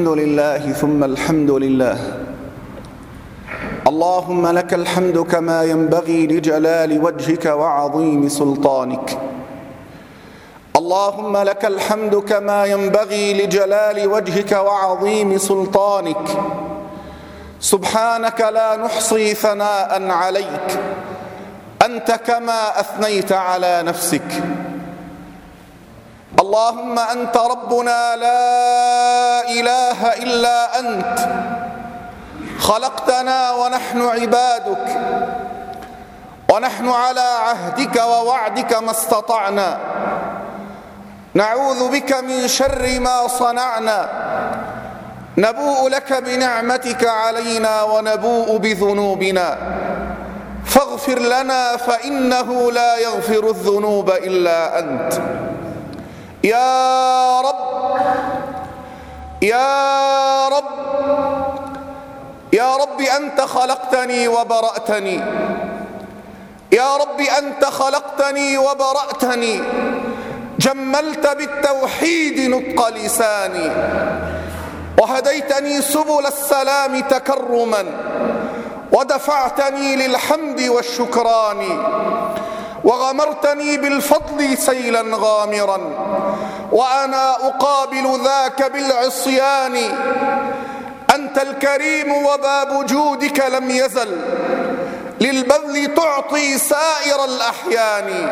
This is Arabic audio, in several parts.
الحمد لله ثم الحمد لله. اللهم لك الحمد كما ينبغي لجلال وجهك وعظيم سلطانك. اللهم لك الحمد كما ينبغي لجلال وجهك وعظيم سلطانك. سبحانك لا نحصي ثناء عليك. أنت كما أثنيت على نفسك. اللهم انت ربنا لا اله الا انت خلقتنا ونحن عبادك ونحن على عهدك ووعدك ما استطعنا نعوذ بك من شر ما صنعنا نبوء لك بنعمتك علينا ونبوء بذنوبنا فاغفر لنا فانه لا يغفر الذنوب الا انت يا رب يا رب يا رب أنت خلقتني وبرأتني يا رب أنت خلقتني وبرأتني جملت بالتوحيد نطق لساني وهديتني سبل السلام تكرما ودفعتني للحمد والشكران. وغمرتني بالفضل سيلا غامرا وأنا أقابل ذاك بالعصيان. أنت الكريم وباب جودك لم يزل للبذل تعطي سائر الأحيان.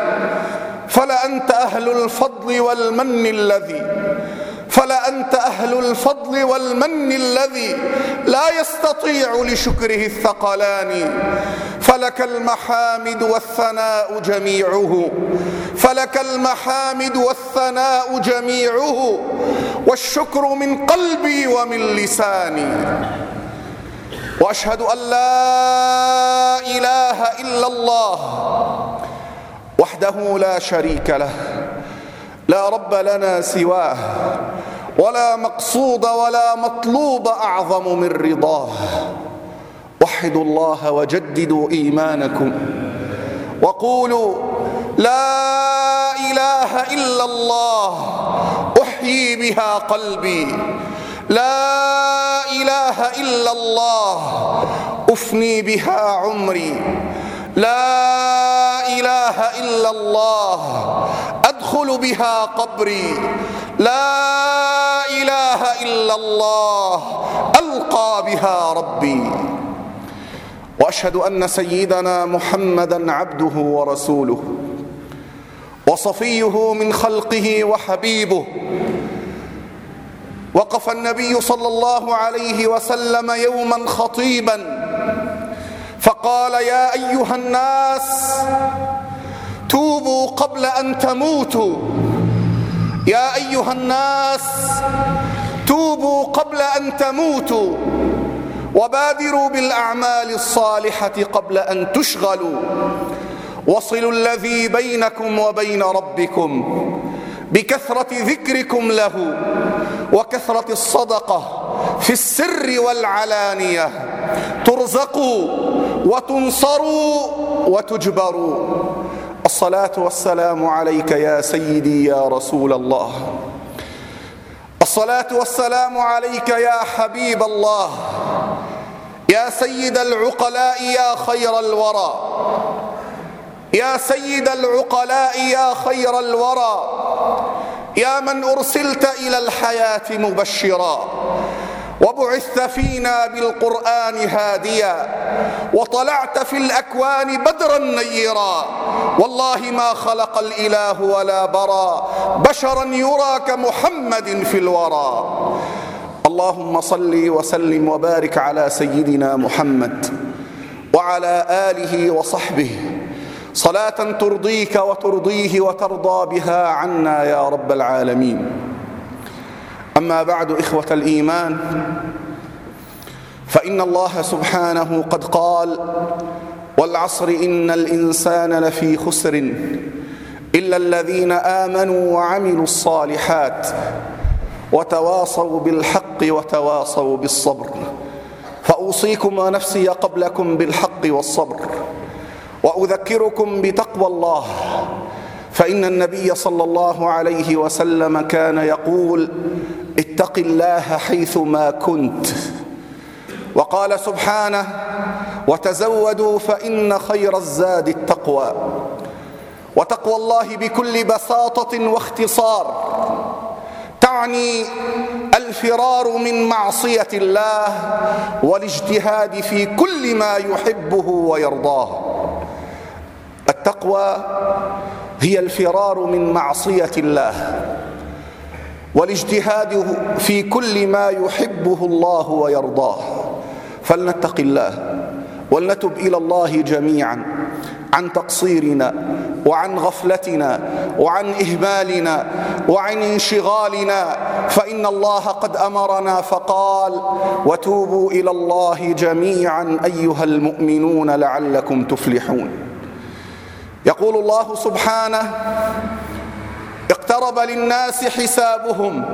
فلأنت أهل الفضل والمن الذي فلأنت أهل الفضل والمن الذي لا يستطيع لشكره الثقلان. فلك المحامد والثناء جميعه. فلك المحامد والثناء جميعه. والشكر من قلبي ومن لساني. وأشهد أن لا إله إلا الله وحده لا شريك له. لا رب لنا سواه. ولا مقصود ولا مطلوب أعظم من رضاه. وحدوا الله وجددوا إيمانكم. وقولوا لا إله إلا الله أحيي بها قلبي. لا إله إلا الله أفني بها عمري. لا إله إلا الله أدخل بها قبري. لا إله إلا الله ألقى بها ربي. وأشهد أن سيدنا محمدا عبده ورسوله وصفيه من خلقه وحبيبه. وقف النبي صلى الله عليه وسلم يوما خطيبا فقال يا أيها الناس توبوا قبل أن تموتوا. يا أيها الناس توبوا قبل أن تموتوا وبادروا بالأعمال الصالحة قبل أن تشغلوا. وصلوا الذي بينكم وبين ربكم بكثرة ذكركم له وكثرة الصدقة في السر والعلانية. ترزقوا وتنصروا وتجبروا. الصلاه والسلام عليك يا سيدي يا رسول الله. الصلاة والسلام عليك يا حبيب الله. يا سيد العقلاء يا خير الورى. يا سيد العقلاء يا خير الورى. يا من أرسلت إلى الحياة مبشرا. وبعثت فينا بالقرآن هاديا وطلعت في الأكوان بدرا نيرا والله ما خلق الإله ولا برى بشرا يرى كمحمد في الورى اللهم صل وسلم وبارك على سيدنا محمد وعلى آله وصحبه صلاة ترضيك وترضيه وترضى بها عنا يا رب العالمين أما بعد إخوة الإيمان فإن الله سبحانه قد قال والعصر إن الإنسان لفي خسر إلا الذين آمنوا وعملوا الصالحات وتواصوا بالحق وتواصوا بالصبر. فأوصيكم ونفسي قبلكم بالحق والصبر وأذكركم بتقوى الله. فإن النبي صلى الله عليه وسلم كان يقول اتق الله حيثما كنت. وقال سبحانه وتزودوا فإن خير الزاد التقوى. وتقوى الله بكل بساطة واختصار. تعني الفرار من معصية الله والاجتهاد في كل ما يحبه ويرضاه. التقوى هي الفرار من معصية الله. والاجتهاد في كل ما يحبه الله ويرضاه. فلنتق الله ولنتب إلى الله جميعا عن تقصيرنا وعن غفلتنا وعن إهمالنا وعن انشغالنا. فإن الله قد أمرنا فقال وتوبوا إلى الله جميعا أيها المؤمنون لعلكم تفلحون. يقول الله سبحانه اقترب للناس حسابهم.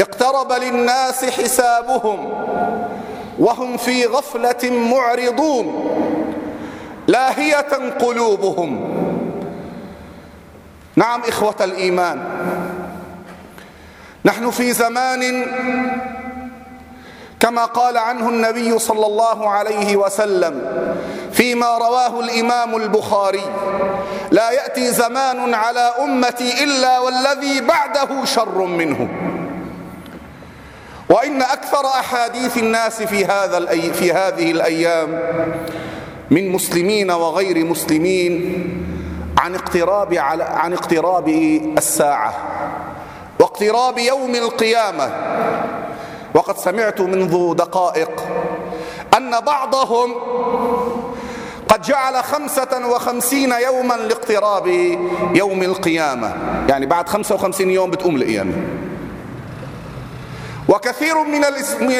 اقترب للناس حسابهم. وهم في غفلة معرضون. لاهية قلوبهم. نعم إخوة الإيمان. نحن في زمان كما قال عنه النبي صلى الله عليه وسلم فيما رواه الإمام البخاري لا يأتي زمان على أمتي إلا والذي بعده شر منه. وإن أكثر أحاديث الناس في هذا في هذه الأيام من مسلمين وغير مسلمين عن اقتراب على عن اقتراب الساعة واقتراب يوم القيامة وقد سمعت منذ دقائق أن بعضهم قد جعل خمسة وخمسين يوما لاقتراب يوم القيامة. يعني بعد خمسة وخمسين يوم بتقوم القيامة. وكثير من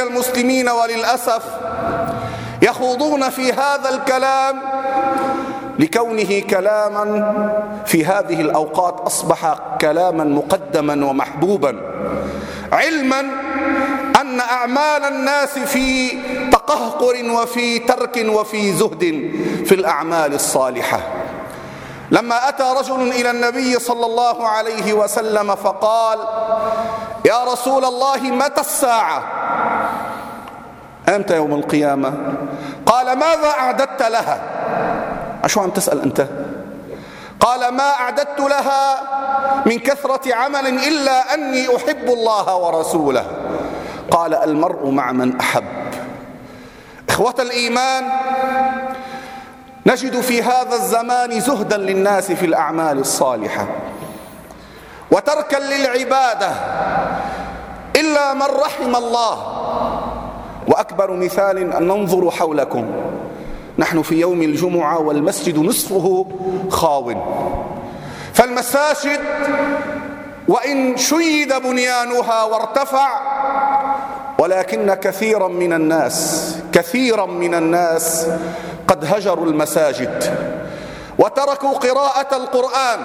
المسلمين وللأسف يخوضون في هذا الكلام لكونه كلاما في هذه الأوقات أصبح كلاما مقدما ومحبوبا علما أن أعمال الناس في تقهقر وفي ترك وفي زهد في الأعمال الصالحة. لما أتى رجل إلى النبي صلى الله عليه وسلم فقال يا رسول الله متى الساعة؟ أمتى يوم القيامة. قال ماذا أعددت لها؟ أشو عم تسأل أنت. قال ما أعددت لها من كثرة عمل إلا أني أحب الله ورسوله. قال المرء مع من أحب. إخوة الإيمان نجد في هذا الزمان زهدا للناس في الأعمال الصالحة وتركا للعبادة إلا من رحم الله. وأكبر مثال أن ننظر حولكم. نحن في يوم الجمعة والمسجد نصفه خاو. فالمساجد وإن شيد بنيانها وارتفع ولكن كثيرا من الناس كثيرا من الناس قد هجروا المساجد وتركوا قراءة القرآن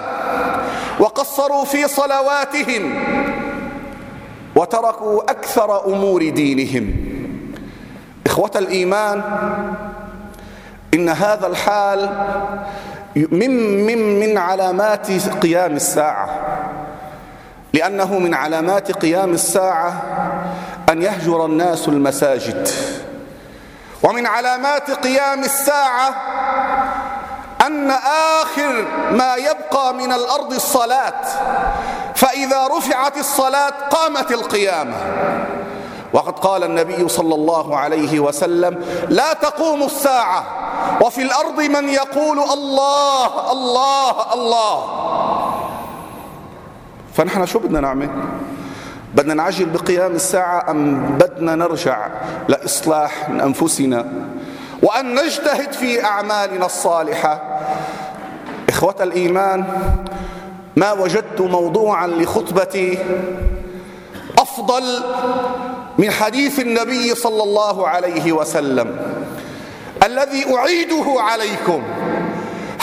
وقصروا في صلواتهم وتركوا أكثر أمور دينهم. إخوة الإيمان إن هذا الحال من, من, من علامات قيام الساعة لأنه من علامات قيام الساعة أن يهجر الناس المساجد. ومن علامات قيام الساعة أن آخر ما يبقى من الأرض الصلاة فإذا رفعت الصلاة قامت القيامة. وقد قال النبي صلى الله عليه وسلم لا تقوم الساعة وفي الأرض من يقول الله الله الله. فنحن شو بدنا نعمل؟ بدنا نعجل بقيام الساعة أم بدنا نرجع لإصلاح أنفسنا؟ وأن نجتهد في أعمالنا الصالحة. إخوة الإيمان ما وجدت موضوعا لخطبتي أفضل من حديث النبي صلى الله عليه وسلم الذي أعيده عليكم.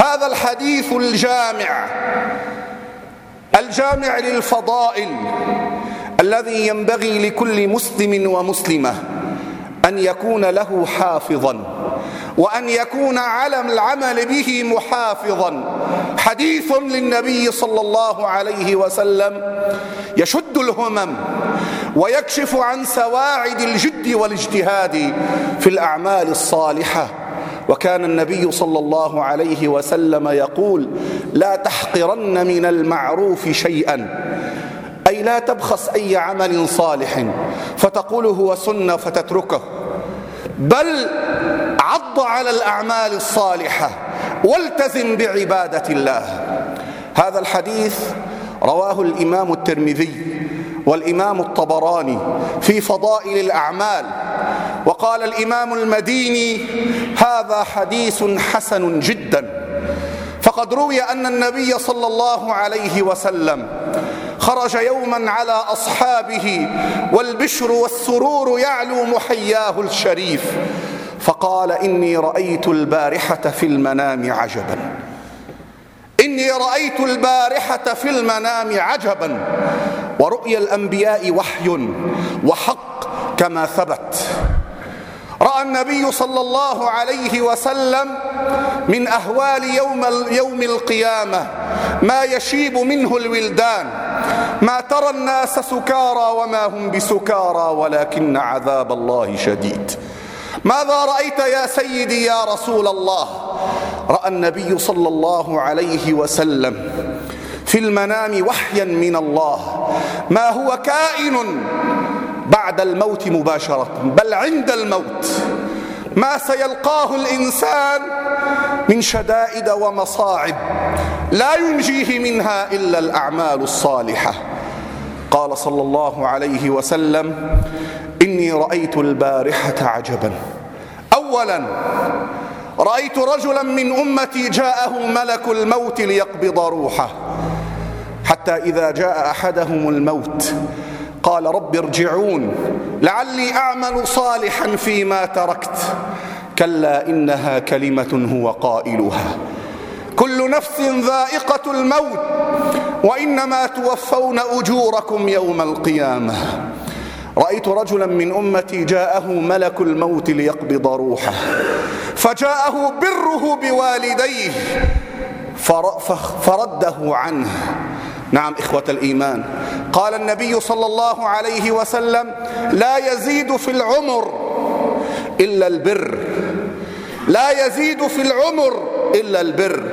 هذا الحديث الجامع الجامع للفضائل. الذي ينبغي لكل مسلم ومسلمة أن يكون له حافظا وأن يكون على العمل به محافظا. حديث للنبي صلى الله عليه وسلم يشد الهمم ويكشف عن سواعد الجد والاجتهاد في الأعمال الصالحة. وكان النبي صلى الله عليه وسلم يقول لا تحقرن من المعروف شيئا. أي لا تبخس أي عمل صالح. فتقول هو سنة فتتركه. بل عض على الأعمال الصالحة. والتزم بعبادة الله. هذا الحديث رواه الإمام الترمذي والإمام الطبراني في فضائل الأعمال. وقال الإمام المديني هذا حديث حسن جدا. فقد روي أن النبي صلى الله عليه وسلم خرج يوما على أصحابه والبشر والسرور يعلو محياه الشريف. فقال إني رأيت البارحة في المنام عجبا. إني رأيت البارحة في المنام عجبا. ورؤيا الأنبياء وحي وحق كما ثبت. رأى النبي صلى الله عليه وسلم من أهوال يوم, يوم القيامة ما يشيب منه الولدان ما ترى الناس سكارى وما هم بسكارى ولكن عذاب الله شديد. ماذا رأيت يا سيدي يا رسول الله؟ رأى النبي صلى الله عليه وسلم في المنام وحيا من الله ما هو كائن بعد الموت مباشرة بل عند الموت. ما سيلقاه الإنسان من شدائد ومصاعب لا ينجيه منها إلا الأعمال الصالحة. قال صلى الله عليه وسلم إني رأيت البارحة عجبا. أولا رأيت رجلا من أمتي جاءه ملك الموت ليقبض روحه حتى إذا جاء أحدهم الموت قال رب ارجعون لعلي أعمل صالحا فيما تركت. كلا إنها كلمة هو قائلها. كل نفس ذائقة الموت وإنما توفون أجوركم يوم القيامة. رأيت رجلا من أمتي جاءه ملك الموت ليقبض روحه فجاءه بره بوالديه فرده عنه. نعم إخوة الإيمان. قال النبي صلى الله عليه وسلم لا يزيد في العمر إلا البر. لا يزيد في العمر إلا البر.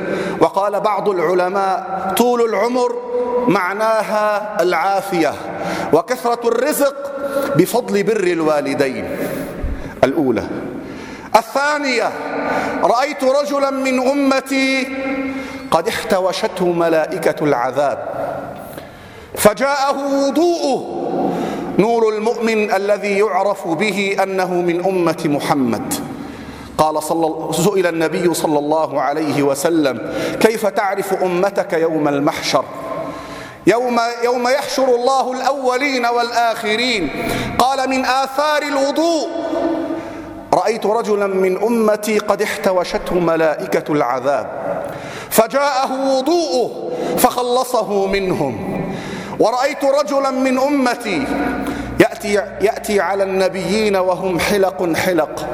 وقال بعض العلماء طول العمر معناها العافية وكثرة الرزق بفضل بر الوالدين. الأولى. الثانية رأيت رجلا من أمتي قد احتوشته ملائكة العذاب. فجاءه وضوءه. نور المؤمن الذي يعرف به أنه من أمة محمد. قال صلى سئل النبي صلى الله عليه وسلم كيف تعرف أمتك يوم المحشر؟ يوم, يوم يحشر الله الأولين والآخرين. قال من آثار الوضوء. رأيت رجلا من أمتي قد احتوشته ملائكة العذاب. فجاءه وضوءه فخلصه منهم. ورأيت رجلا من أمتي يأتي, يأتي على النبيين وهم حلق حلق.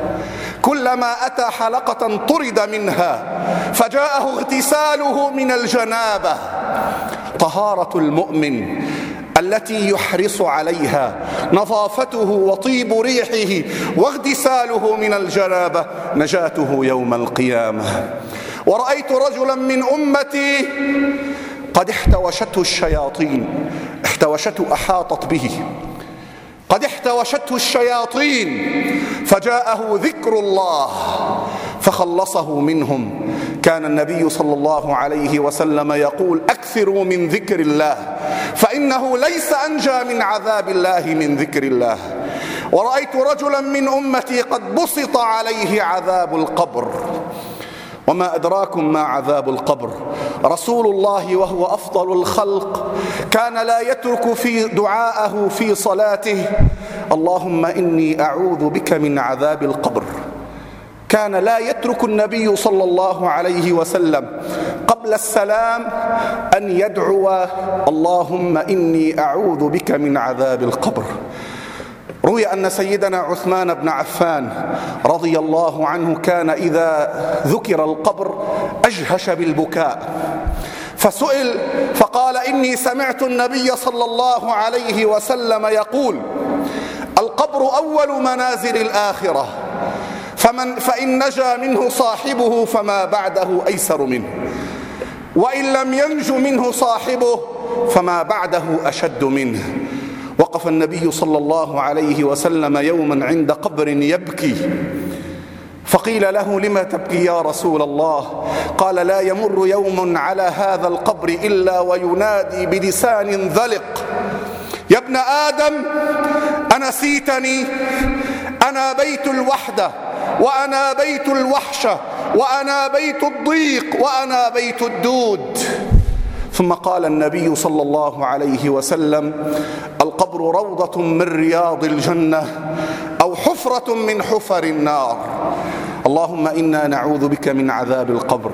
كلما أتى حلقة طرد منها فجاءه اغتساله من الجنابة. طهارة المؤمن التي يحرص عليها نظافته وطيب ريحه واغتساله من الجنابة نجاته يوم القيامة. ورأيت رجلا من أمتي قد احتوشته الشياطين احتوشته أحاطت به. قد احتوشته الشياطين فجاءه ذكر الله فخلصه منهم. كان النبي صلى الله عليه وسلم يقول أكثروا من ذكر الله فإنه ليس أنجى من عذاب الله من ذكر الله. ورأيت رجلا من أمتي قد بسط عليه عذاب القبر. وما أدراكم ما عذاب القبر. رسول الله وهو أفضل الخلق كان لا يترك في دعاءه في صلاته. اللهم إني أعوذ بك من عذاب القبر. كان لا يترك النبي صلى الله عليه وسلم قبل السلام أن يدعو اللهم إني أعوذ بك من عذاب القبر. روي أن سيدنا عثمان بن عفان رضي الله عنه كان إذا ذكر القبر أجهش بالبكاء. فسئل فقال إني سمعت النبي صلى الله عليه وسلم يقول القبر أول منازل الآخرة فمن فإن نجا منه صاحبه فما بعده أيسر منه وإن لم ينج منه صاحبه فما بعده أشد منه. وقف النبي صلى الله عليه وسلم يوما عند قبر يبكي. فقيل له لما تبكي يا رسول الله؟ قال لا يمر يوم على هذا القبر إلا وينادي بلسان ذلق. يا ابن آدم أنسيتني أنا بيت الوحدة وأنا بيت الوحشة وأنا بيت الضيق وأنا بيت الدود. ثم قال النبي صلى الله عليه وسلم القبر روضة من رياض الجنة أو حفرة من حفر النار. اللهم إنا نعوذ بك من عذاب القبر.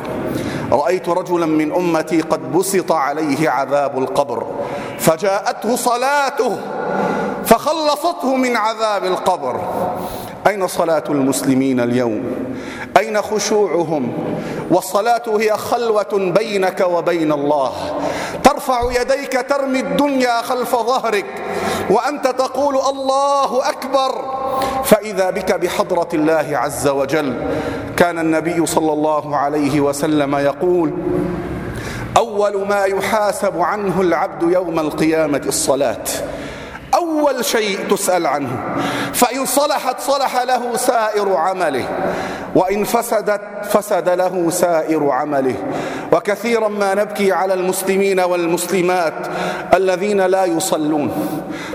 رأيت رجلا من أمتي قد بسط عليه عذاب القبر فجاءته صلاته فخلصته من عذاب القبر. أين صلاة المسلمين اليوم؟ أين خشوعهم؟ والصلاة هي خلوة بينك وبين الله. ترفع يديك ترمي الدنيا خلف ظهرك. وأنت تقول الله أكبر. فإذا بك بحضرة الله عز وجل كان النبي صلى الله عليه وسلم يقول أول ما يحاسب عنه العبد يوم القيامة الصلاة. أول شيء تسأل عنه. فإن صلحت صلح له سائر عمله. وإن فسدت فسد له سائر عمله. وكثيرا ما نبكي على المسلمين والمسلمات الذين لا يصلون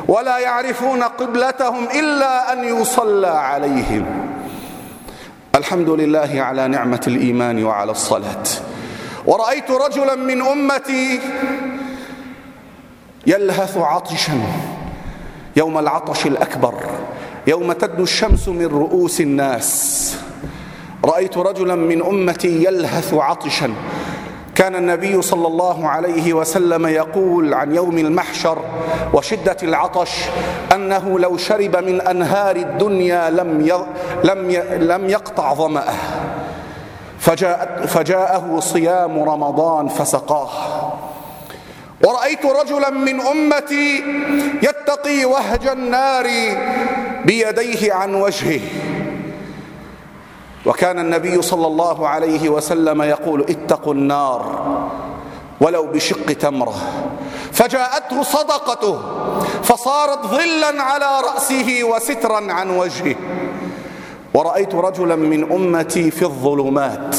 ولا يعرفون قبلتهم إلا أن يصلى عليهم. الحمد لله على نعمة الإيمان وعلى الصلاة. ورأيت رجلا من أمتي يلهث عطشا. يوم العطش الأكبر يوم تدنو الشمس من رؤوس الناس. رأيت رجلا من أمتي يلهث عطشا. كان النبي صلى الله عليه وسلم يقول عن يوم المحشر وشدة العطش أنه لو شرب من أنهار الدنيا لم لم لم يقطع ظمأه. فجاء فجاءه صيام رمضان فسقاه. ورأيت رجلا من أمتي يتقي وهج النار بيديه عن وجهه. وكان النبي صلى الله عليه وسلم يقول اتقوا النار ولو بشق تمرة. فجاءته صدقته فصارت ظلا على رأسه وسترا عن وجهه. ورأيت رجلا من أمتي في الظلمات.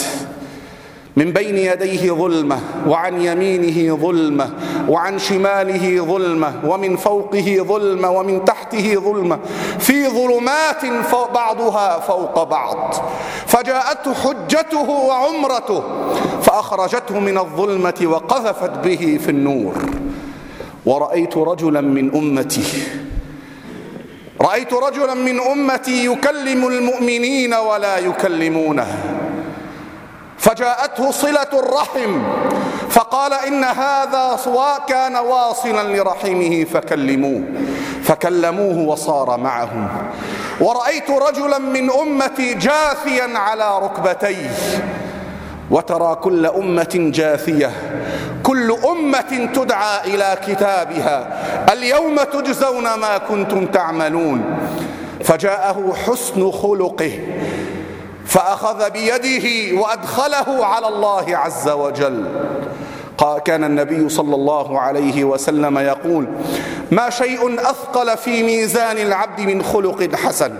من بين يديه ظلمة وعن يمينه ظلمة. وعن شماله ظلمة ومن فوقه ظلمة ومن تحته ظلمة. في ظلمات بعضها فوق بعض. فجاءته حجته وعمرته فأخرجته من الظلمة وقذفت به في النور. ورأيت رجلا من أمتي رأيت رجلا من أمتي يكلم المؤمنين ولا يكلمونه. فجاءته صلة الرحم فقال إن هذا كان واصلا لرحمه فكلموه فكلموه وصار معهم. ورأيت رجلا من أمتي جاثيا على ركبتيه وترى كل أمة جاثية كل أمة تدعى إلى كتابها اليوم تجزون ما كنتم تعملون. فجاءه حسن خلقه فأخذ بيده وأدخله على الله عز وجل. كان النبي صلى الله عليه وسلم يقول ما شيء أثقل في ميزان العبد من خلق حسن.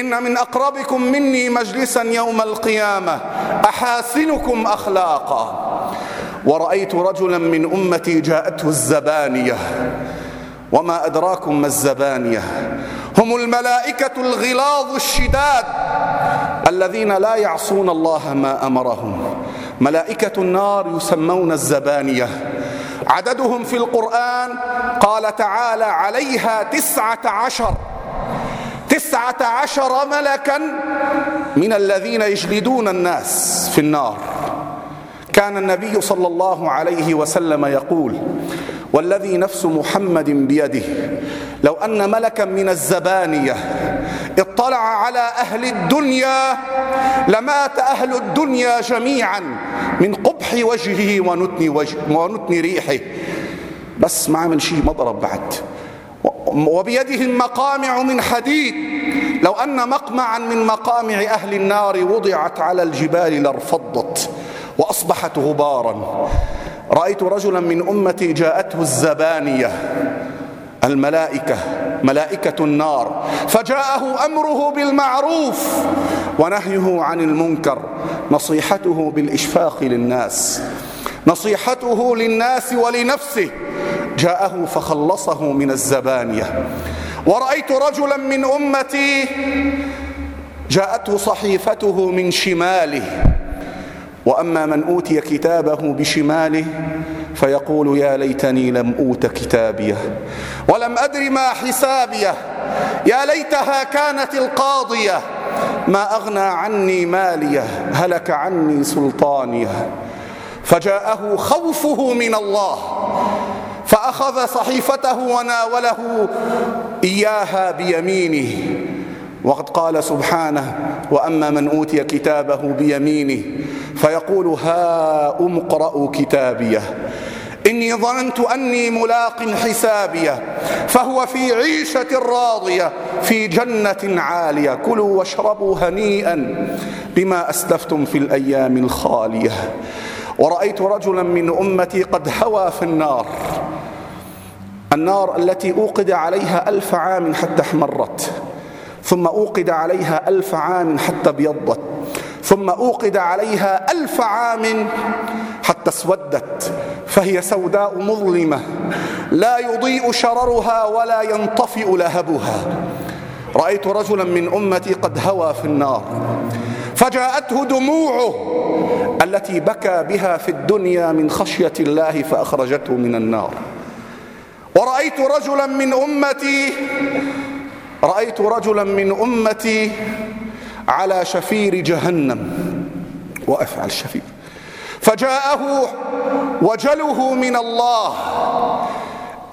إن من أقربكم مني مجلسا يوم القيامة. أحاسنكم أخلاقا. ورأيت رجلا من أمتي جاءته الزبانية. وما أدراكم ما الزبانية؟ هم الملائكة الغلاظ الشداد الذين لا يعصون الله ما أمرهم. ملائكة النار يسمون الزبانية. عددهم في القرآن قال تعالى عليها تسعة عشر. تسعة عشر ملكا من الذين يجلدون الناس في النار. كان النبي صلى الله عليه وسلم يقول والذي نفس محمد بيده. لو أن ملكا من الزبانية اطلع على أهل الدنيا لمات أهل الدنيا جميعا من قبح وجهه ونتن, وجه ونتن ريحه. بس ما عمل شيء ما ضرب بعد. وبيدهم مقامع من حديد. لو أن مقمعا من مقامع أهل النار وضعت على الجبال لارفضت وأصبحت غبارا. رأيت رجلا من أمتي جاءته الزبانية. الملائكة ملائكة النار. فجاءه أمره بالمعروف ونهيه عن المنكر نصيحته بالإشفاق للناس نصيحته للناس ولنفسه. جاءه فخلصه من الزبانية. ورأيت رجلا من أمتي جاءته صحيفته من شماله. وأما من أوتي كتابه بشماله فيقول يا ليتني لم أوت كتابيه ولم أدر ما حسابيه يا ليتها كانت القاضية ما أغنى عني ماليه هلك عني سلطانيه فجاءه خوفه من الله فأخذ صحيفته وناوله إياها بيمينه وقد قال سبحانه وأما من أوتي كتابه بيمينه فيقول ها أمقرأ كتابيه. إني ظننت أني ملاق حسابيه. فهو في عيشة راضية في جنة عالية. كلوا واشربوا هنيئا بما أسلفتم في الأيام الخالية. ورأيت رجلا من أمتي قد هوى في النار. النار التي أوقد عليها ألف عام حتى احمرت ثم أوقد عليها ألف عام حتى ابيضت. ثم أوقد عليها ألف عام حتى اسودت فهي سوداء مظلمة لا يضيء شررها ولا ينطفئ لهبها. رأيت رجلا من أمتي قد هوى في النار فجاءته دموعه التي بكى بها في الدنيا من خشية الله فأخرجته من النار. ورأيت رجلا من أمتي رأيت رجلا من أمتي على شفير جهنم. وأفعل شفير فجاءه وجله من الله.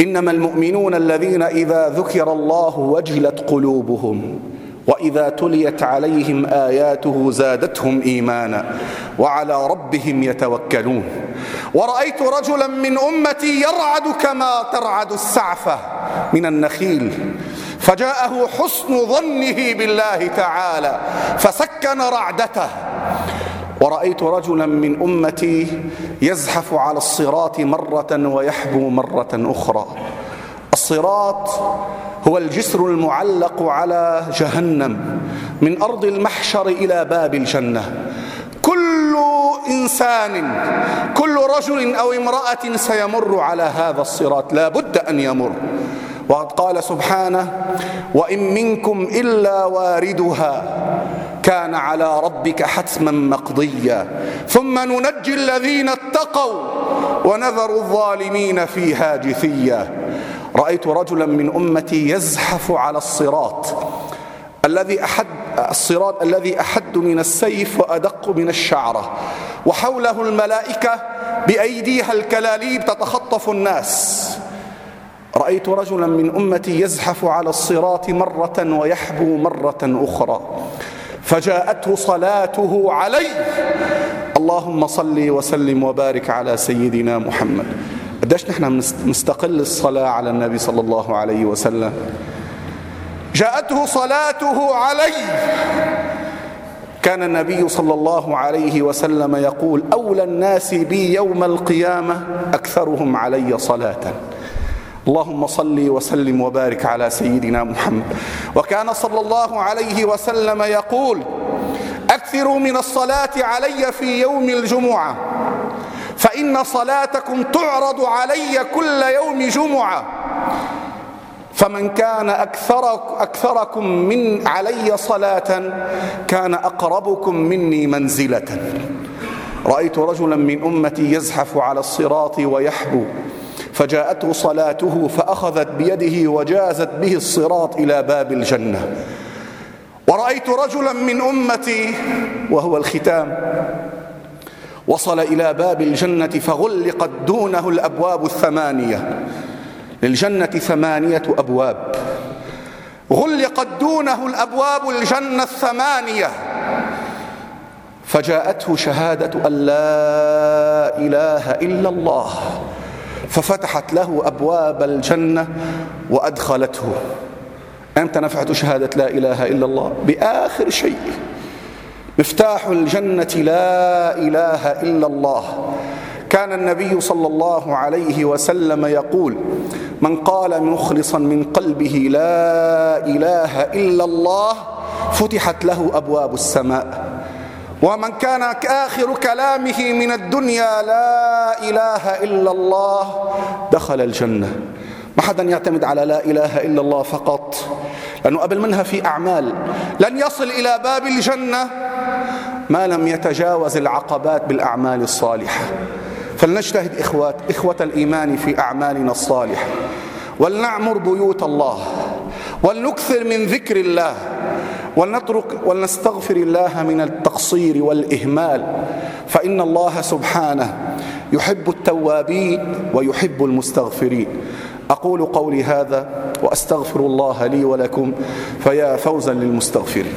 إنما المؤمنون الذين إذا ذكر الله وجلت قلوبهم وإذا تليت عليهم آياته زادتهم إيمانا وعلى ربهم يتوكلون. ورأيت رجلا من أمتي يرعد كما ترعد السعفة من النخيل. فجاءه حسن ظنه بالله تعالى فسكن رعدته. ورأيت رجلا من أمتي يزحف على الصراط مرة ويحبو مرة أخرى. الصراط هو الجسر المعلق على جهنم من أرض المحشر إلى باب الجنة. كل إنسان كل رجل أو امرأة سيمر على هذا الصراط لا بد أن يمر. وقد قال سبحانه وإن منكم إلا واردها كان على ربك حتما مقضيا ثم ننجي الذين اتقوا ونذر الظالمين فيها جثيا رأيت رجلا من أمتي يزحف على الصراط الذي أحد الصراط الذي أحد من السيف وأدق من الشعرة وحوله الملائكة بأيديها الكلاليب تتخطف الناس. رأيت رجلا من أمتي يزحف على الصراط مرة ويحبو مرة أخرى. فجاءته صلاته علي. اللهم صل وسلم وبارك على سيدنا محمد. قديش نحن مستقل الصلاة على النبي صلى الله عليه وسلم؟ جاءته صلاته علي. كان النبي صلى الله عليه وسلم يقول أولى الناس بي يوم القيامة أكثرهم علي صلاةً. اللهم صل وسلم وبارك على سيدنا محمد. وكان صلى الله عليه وسلم يقول أكثروا من الصلاة علي في يوم الجمعة. فإن صلاتكم تعرض علي كل يوم جمعة. فمن كان أكثر أكثركم من علي صلاة كان أقربكم مني منزلة. رأيت رجلا من أمتي يزحف على الصراط ويحبو. فجاءته صلاته فأخذت بيده وجازت به الصراط إلى باب الجنة. ورأيت رجلا من أمتي وهو الختام. وصل إلى باب الجنة فغلقت دونه الأبواب الثمانية. للجنة ثمانية أبواب. غلقت دونه الأبواب الجنة الثمانية. فجاءته شهادة أن لا إله إلا الله. ففتحت له أبواب الجنة وأدخلته. أمتى نفعت شهادة لا إله إلا الله بآخر شيء. مفتاح الجنة لا إله إلا الله. كان النبي صلى الله عليه وسلم يقول من قال مخلصا من قلبه لا إله إلا الله فتحت له أبواب السماء. ومن كان آخر كلامه من الدنيا لا إله إلا الله دخل الجنة. ما حدا يعتمد على لا إله إلا الله فقط. لأنه قبل منها في أعمال. لن يصل إلى باب الجنة ما لم يتجاوز العقبات بالأعمال الصالحة. فلنجتهد إخوات إخوة الإيمان في أعمالنا الصالحة. ولنعمر بيوت الله. ولنكثر من ذكر الله. ولنترك ولنستغفر الله من التقصير والإهمال. فإن الله سبحانه يحب التوابين ويحب المستغفرين. أقول قولي هذا وأستغفر الله لي ولكم فيا فوزا للمستغفرين.